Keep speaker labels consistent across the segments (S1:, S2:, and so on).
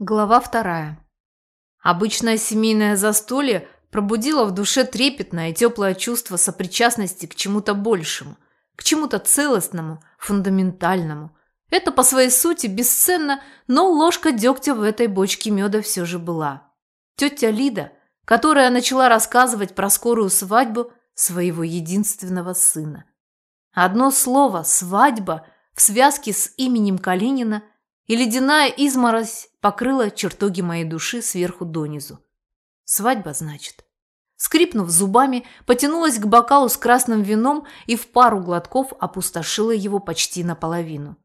S1: Глава вторая. Обычное семейное застолье пробудило в душе трепетное и теплое чувство сопричастности к чему-то большему, к чему-то целостному, фундаментальному. Это по своей сути бесценно, но ложка дегтя в этой бочке меда все же была. Тетя Лида, которая начала рассказывать про скорую свадьбу своего единственного сына. Одно слово «свадьба» в связке с именем Калинина – и ледяная изморозь покрыла чертоги моей души сверху донизу. Свадьба, значит. Скрипнув зубами, потянулась к бокалу с красным вином и в пару глотков опустошила его почти наполовину.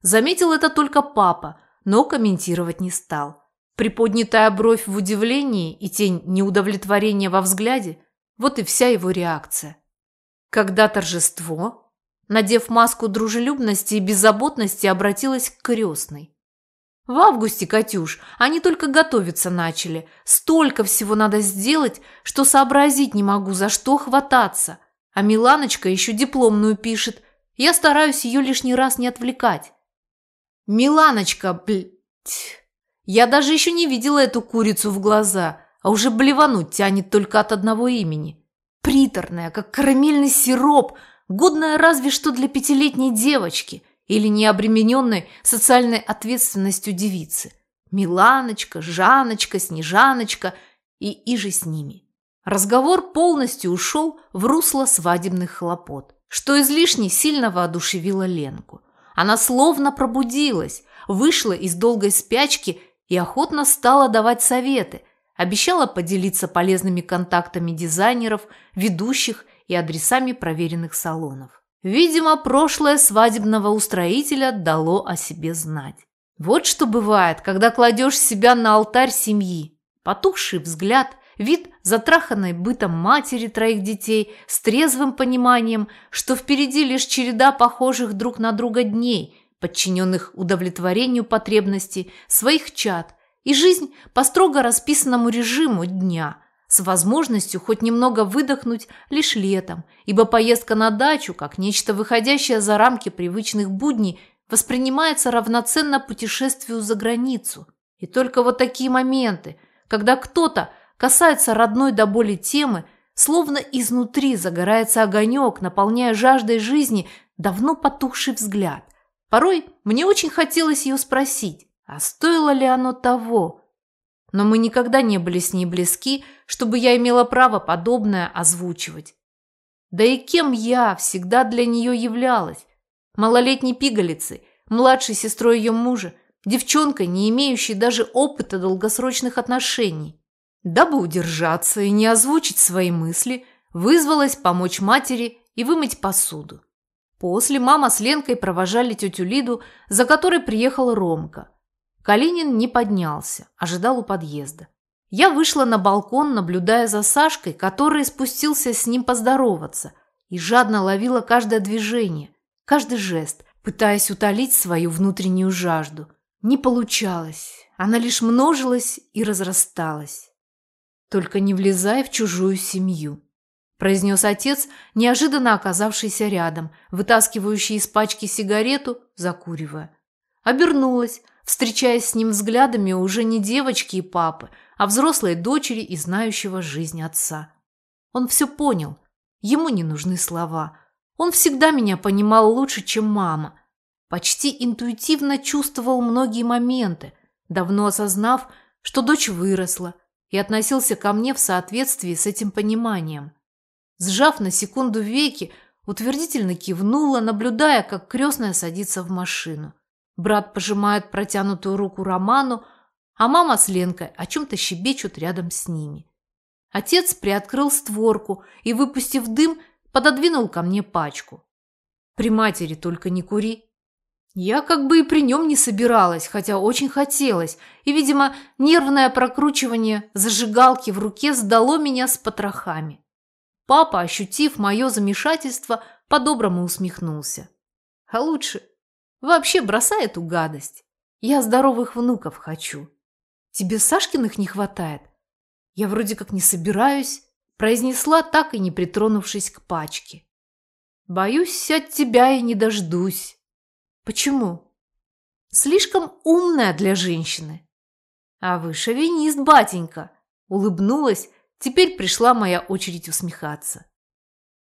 S1: Заметил это только папа, но комментировать не стал. Приподнятая бровь в удивлении и тень неудовлетворения во взгляде – вот и вся его реакция. Когда торжество, Надев маску дружелюбности и беззаботности, обратилась к крестной. «В августе, Катюш, они только готовиться начали. Столько всего надо сделать, что сообразить не могу, за что хвататься. А Миланочка еще дипломную пишет. Я стараюсь ее лишний раз не отвлекать». «Миланочка, блядь...» Я даже еще не видела эту курицу в глаза, а уже блевануть тянет только от одного имени. Приторная, как карамельный сироп – годная разве что для пятилетней девочки или необремененной социальной ответственностью девицы. Миланочка, Жаночка, Снежаночка и иже с ними. Разговор полностью ушел в русло свадебных хлопот, что излишне сильно воодушевило Ленку. Она словно пробудилась, вышла из долгой спячки и охотно стала давать советы, обещала поделиться полезными контактами дизайнеров, ведущих и адресами проверенных салонов. Видимо, прошлое свадебного устроителя дало о себе знать. Вот что бывает, когда кладешь себя на алтарь семьи. Потухший взгляд, вид затраханной бытом матери троих детей с трезвым пониманием, что впереди лишь череда похожих друг на друга дней, подчиненных удовлетворению потребностей своих чад, и жизнь по строго расписанному режиму дня – с возможностью хоть немного выдохнуть лишь летом, ибо поездка на дачу, как нечто выходящее за рамки привычных будней, воспринимается равноценно путешествию за границу. И только вот такие моменты, когда кто-то касается родной до боли темы, словно изнутри загорается огонек, наполняя жаждой жизни давно потухший взгляд. Порой мне очень хотелось ее спросить, а стоило ли оно того? Но мы никогда не были с ней близки, чтобы я имела право подобное озвучивать. Да и кем я всегда для нее являлась? Малолетней пигалицей, младшей сестрой ее мужа, девчонкой, не имеющей даже опыта долгосрочных отношений. Дабы удержаться и не озвучить свои мысли, вызвалась помочь матери и вымыть посуду. После мама с Ленкой провожали тетю Лиду, за которой приехал Ромка – Калинин не поднялся, ожидал у подъезда. Я вышла на балкон, наблюдая за Сашкой, который спустился с ним поздороваться, и жадно ловила каждое движение, каждый жест, пытаясь утолить свою внутреннюю жажду. Не получалось, она лишь множилась и разрасталась. «Только не влезай в чужую семью», – произнес отец, неожиданно оказавшийся рядом, вытаскивающий из пачки сигарету, закуривая. Обернулась, встречаясь с ним взглядами уже не девочки и папы, а взрослой дочери и знающего жизнь отца. Он все понял. Ему не нужны слова. Он всегда меня понимал лучше, чем мама. Почти интуитивно чувствовал многие моменты, давно осознав, что дочь выросла, и относился ко мне в соответствии с этим пониманием. Сжав на секунду веки, утвердительно кивнула, наблюдая, как крестная садится в машину. Брат пожимает протянутую руку Роману, а мама с Ленкой о чем-то щебечут рядом с ними. Отец приоткрыл створку и, выпустив дым, пододвинул ко мне пачку. При матери только не кури. Я как бы и при нем не собиралась, хотя очень хотелось, и, видимо, нервное прокручивание зажигалки в руке сдало меня с потрохами. Папа, ощутив мое замешательство, по-доброму усмехнулся. А лучше Вообще бросай эту гадость. Я здоровых внуков хочу. Тебе Сашкиных не хватает? Я вроде как не собираюсь, произнесла, так и не притронувшись к пачке. Боюсь, от тебя и не дождусь. Почему? Слишком умная для женщины. А вы шовинист, батенька. Улыбнулась, теперь пришла моя очередь усмехаться.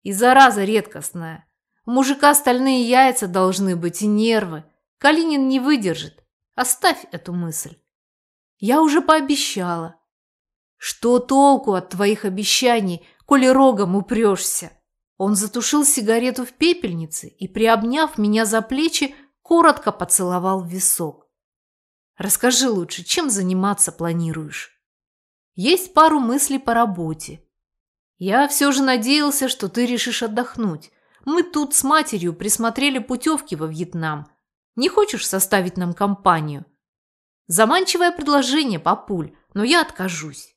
S1: И зараза редкостная. Мужика стальные яйца должны быть и нервы. Калинин не выдержит. Оставь эту мысль. Я уже пообещала. Что толку от твоих обещаний, коли рогом упрешься? Он затушил сигарету в пепельнице и, приобняв меня за плечи, коротко поцеловал в висок. Расскажи лучше, чем заниматься планируешь? Есть пару мыслей по работе. Я все же надеялся, что ты решишь отдохнуть. Мы тут с матерью присмотрели путевки во Вьетнам. Не хочешь составить нам компанию? Заманчивое предложение, папуль, но я откажусь.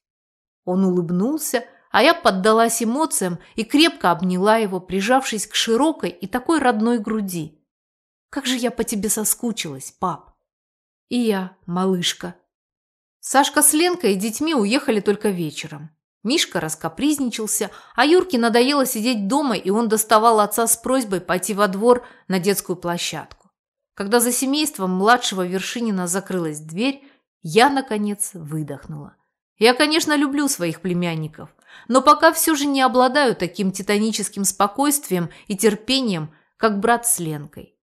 S1: Он улыбнулся, а я поддалась эмоциям и крепко обняла его, прижавшись к широкой и такой родной груди. Как же я по тебе соскучилась, пап. И я, малышка. Сашка с Ленкой и детьми уехали только вечером. Мишка раскопризничался, а Юрке надоело сидеть дома, и он доставал отца с просьбой пойти во двор на детскую площадку. Когда за семейством младшего Вершинина закрылась дверь, я, наконец, выдохнула. Я, конечно, люблю своих племянников, но пока все же не обладаю таким титаническим спокойствием и терпением, как брат с Ленкой.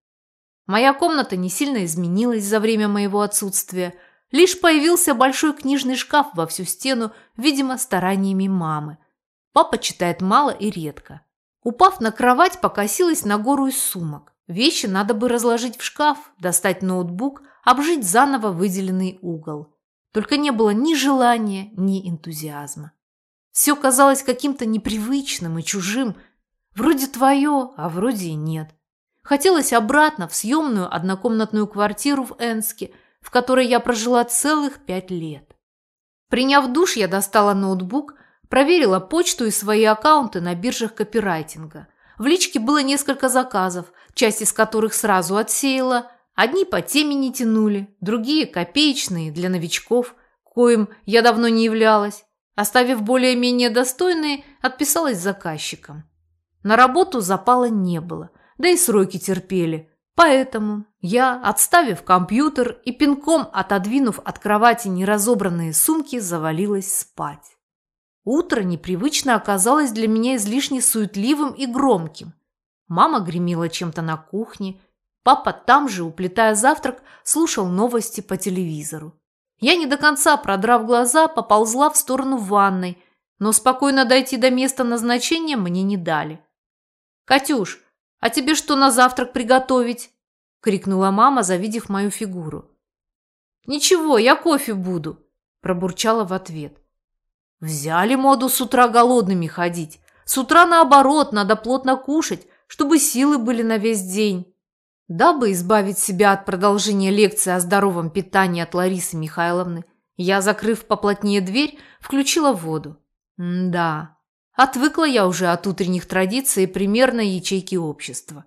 S1: Моя комната не сильно изменилась за время моего отсутствия, лишь появился большой книжный шкаф во всю стену, видимо, стараниями мамы. Папа читает мало и редко. Упав на кровать, покосилась на гору из сумок. Вещи надо бы разложить в шкаф, достать ноутбук, обжить заново выделенный угол. Только не было ни желания, ни энтузиазма. Все казалось каким-то непривычным и чужим. Вроде твое, а вроде и нет. Хотелось обратно в съемную однокомнатную квартиру в Энске, в которой я прожила целых пять лет. Приняв душ, я достала ноутбук, проверила почту и свои аккаунты на биржах копирайтинга. В личке было несколько заказов, часть из которых сразу отсеяла – Одни по теме не тянули, другие копеечные для новичков, коим я давно не являлась. Оставив более-менее достойные, отписалась заказчикам. На работу запала не было, да и сроки терпели. Поэтому я, отставив компьютер и пинком отодвинув от кровати неразобранные сумки, завалилась спать. Утро непривычно оказалось для меня излишне суетливым и громким. Мама гремела чем-то на кухне, Папа там же, уплетая завтрак, слушал новости по телевизору. Я не до конца, продрав глаза, поползла в сторону ванной, но спокойно дойти до места назначения мне не дали. «Катюш, а тебе что на завтрак приготовить?» – крикнула мама, завидев мою фигуру. «Ничего, я кофе буду», – пробурчала в ответ. «Взяли моду с утра голодными ходить. С утра, наоборот, надо плотно кушать, чтобы силы были на весь день». Дабы избавить себя от продолжения лекции о здоровом питании от Ларисы Михайловны, я, закрыв поплотнее дверь, включила воду. М да, отвыкла я уже от утренних традиций и примерной ячейки общества.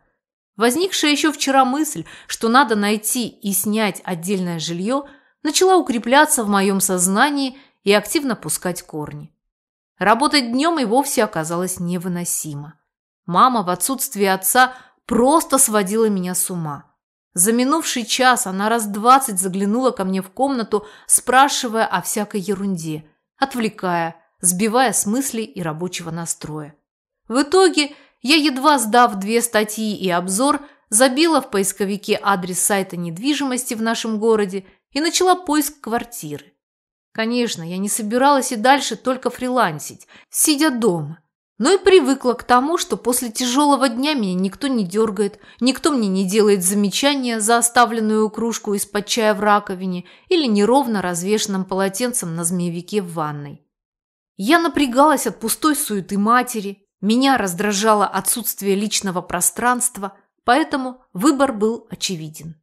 S1: Возникшая еще вчера мысль, что надо найти и снять отдельное жилье, начала укрепляться в моем сознании и активно пускать корни. Работать днем и вовсе оказалось невыносимо. Мама в отсутствие отца – просто сводила меня с ума. За минувший час она раз двадцать заглянула ко мне в комнату, спрашивая о всякой ерунде, отвлекая, сбивая с мыслей и рабочего настроя. В итоге я, едва сдав две статьи и обзор, забила в поисковике адрес сайта недвижимости в нашем городе и начала поиск квартиры. Конечно, я не собиралась и дальше только фрилансить, сидя дома но и привыкла к тому, что после тяжелого дня меня никто не дергает, никто мне не делает замечания за оставленную кружку из-под чая в раковине или неровно развешенным полотенцем на змеевике в ванной. Я напрягалась от пустой суеты матери, меня раздражало отсутствие личного пространства, поэтому выбор был очевиден.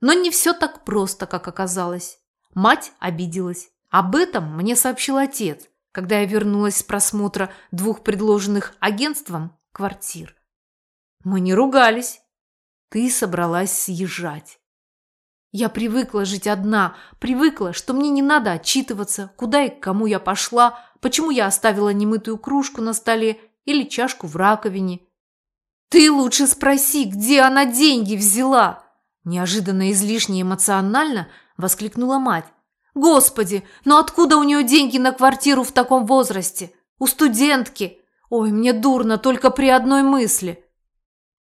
S1: Но не все так просто, как оказалось. Мать обиделась. Об этом мне сообщил отец, когда я вернулась с просмотра двух предложенных агентством квартир. Мы не ругались. Ты собралась съезжать. Я привыкла жить одна, привыкла, что мне не надо отчитываться, куда и к кому я пошла, почему я оставила немытую кружку на столе или чашку в раковине. Ты лучше спроси, где она деньги взяла? Неожиданно излишне эмоционально воскликнула мать. Господи, но откуда у нее деньги на квартиру в таком возрасте? У студентки. Ой, мне дурно только при одной мысли.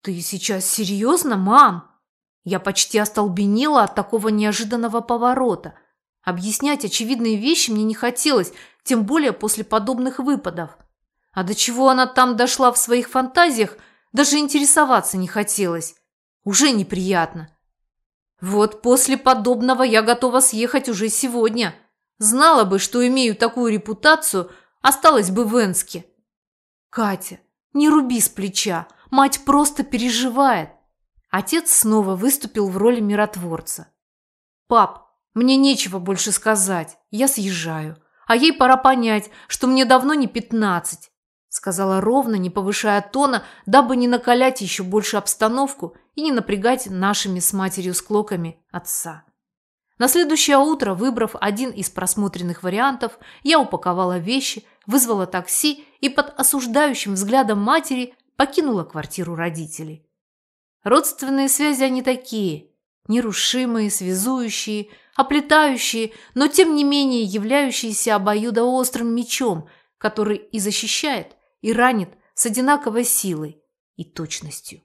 S1: Ты сейчас серьезно, мам? Я почти остолбенела от такого неожиданного поворота. Объяснять очевидные вещи мне не хотелось, тем более после подобных выпадов. А до чего она там дошла в своих фантазиях, даже интересоваться не хотелось. Уже неприятно. Вот после подобного я готова съехать уже сегодня. Знала бы, что имею такую репутацию, осталась бы в Энске. Катя, не руби с плеча, мать просто переживает. Отец снова выступил в роли миротворца. Пап, мне нечего больше сказать, я съезжаю. А ей пора понять, что мне давно не пятнадцать сказала ровно, не повышая тона, дабы не накалять еще больше обстановку и не напрягать нашими с матерью склоками отца. На следующее утро, выбрав один из просмотренных вариантов, я упаковала вещи, вызвала такси и под осуждающим взглядом матери покинула квартиру родителей. Родственные связи они такие, нерушимые, связующие, оплетающие, но тем не менее являющиеся обоюдоострым мечом, который и защищает, и ранит с одинаковой силой и точностью.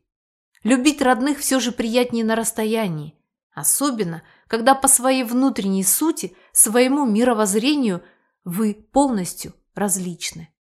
S1: Любить родных все же приятнее на расстоянии, особенно, когда по своей внутренней сути, своему мировоззрению вы полностью различны.